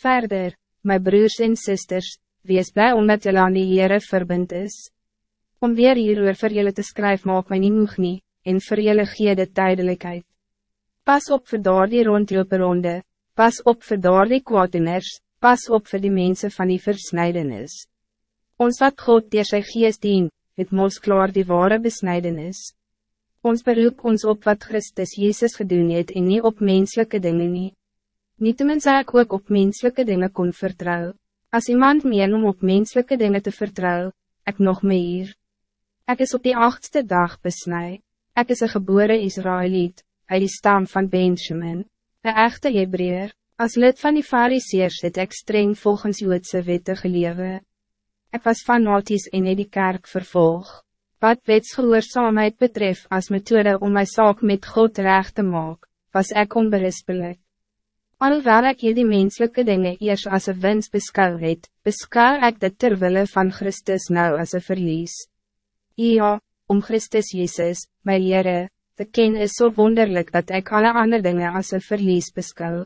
Verder, mijn broers en zusters, wees blij omdat jullie aan die Heere verbind is. Om weer hierover vir jullie te schrijven maak my nie moeg nie, en vir jullie gee de tijdelijkheid. Pas op vir daar die rondloperonde, pas op vir daar die kwaadiners, pas op vir die mensen van die versnijdenis. Ons wat God dier sy geest dien, het mos klaar die ware besnijdenis. Ons beroep ons op wat Christus Jezus gedoen het en niet op menselijke dingen niet. Niet tenminste ik ook op menselijke dingen kon vertrouwen. Als iemand meer om op menselijke dingen te vertrouwen, ik nog meer. Ik is op die achtste dag besnij. Ik is een geboren Israëliet, uit die stam van Benjamin. De echte Hebreer, als lid van die Fariseers het ek streng volgens Joodse wette gelewe. Ik was fanatisch in die kerk vervolg. Wat wetsgehoorzaamheid betreft als methode om mijn zaak met God recht te maken, was ik onberispelijk. Alhoewel ek hier die menselijke dingen eerst als een wens beskou het, beskou ek dit terwille van Christus nou als een verlies. Ja, om Christus Jezus, my Heere, te ken is zo so wonderlijk dat ik alle andere dingen als een verlies beskou.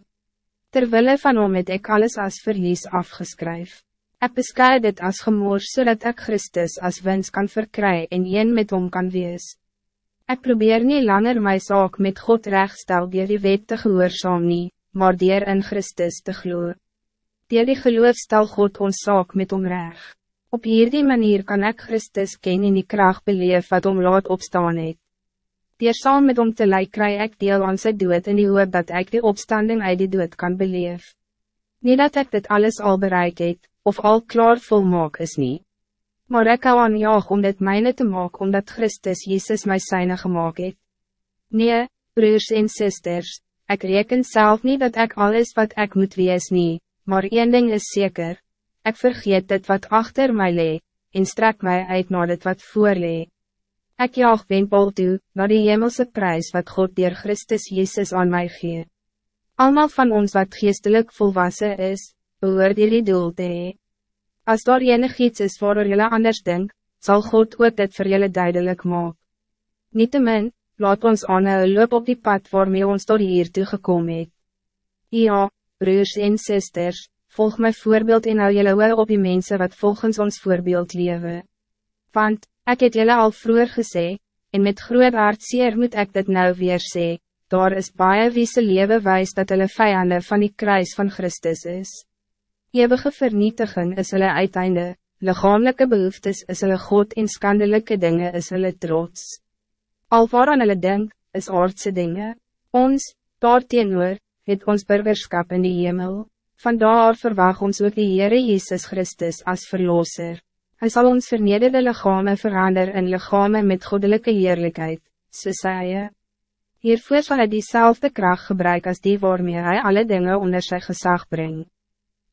Terwille van hom het ek alles als verlies afgeskryf. Ek beskou dit als gemoors zodat ik Christus als wens kan verkrijgen en een met hom kan wees. Ik probeer niet langer mijn zaak met God rechtstel die wet te gehoorzaam nie, maar dier in Christus te glo. Dier die geloof stel God ons saak met omreg. Op hierdie manier kan ik Christus ken in die kracht beleef wat om laat opstaan het. Dier saam met om te lyk kry ek deel aan sy dood in die hoop dat ik die opstanding uit die dood kan beleef. Niet dat ik dit alles al bereik het, of al klaar volmaak is niet. Maar ik hou aan jaag om dit mijne te maken omdat Christus Jezus mij zijne gemaakt het. Nee, broers en sisters, Ik reken zelf niet dat ik alles wat ik moet wees niet, maar één ding is zeker. Ik vergeet het wat achter mij lee, en strek mij uit naar het wat voor lee. Ik jaag wenpol toe, naar die hemelse prijs wat God dier Christus Jezus aan mij gee. Almal van ons wat geestelijk volwassen is, behoort die doel te. As daar enig iets is waar jullie anders denk, zal God ook dit voor jullie duidelijk maken. Niettemin, laat ons aanhou loop op die pad waarmee ons tot hier toe gekom het. Ja, broers en sisters, volg my voorbeeld en hou jylle oor op die mensen wat volgens ons voorbeeld leven. Want, ik het jylle al vroeger gesê, en met groot hartseer moet ik dit nou weer sê, daar is baie wie se lewe wijs dat hulle vijanden van die kruis van Christus is. Eeuwige vernietiging is hulle uiteinde, lichamelijke behoeftes is hulle God en skandelijke dingen is hulle trots. Al waaraan hulle denk, is aardse dingen. Ons, daarteenoor, het ons burgerskap in die hemel. Vandaar verwag ons ook die Heere Jezus Christus als verlosser. Hij zal ons vernederde lichame verander in lichame met goddelijke heerlijkheid, soos hy. Hiervoor zal hij diezelfde kracht gebruiken als die waarmee hij alle dingen onder zijn gezag brengt.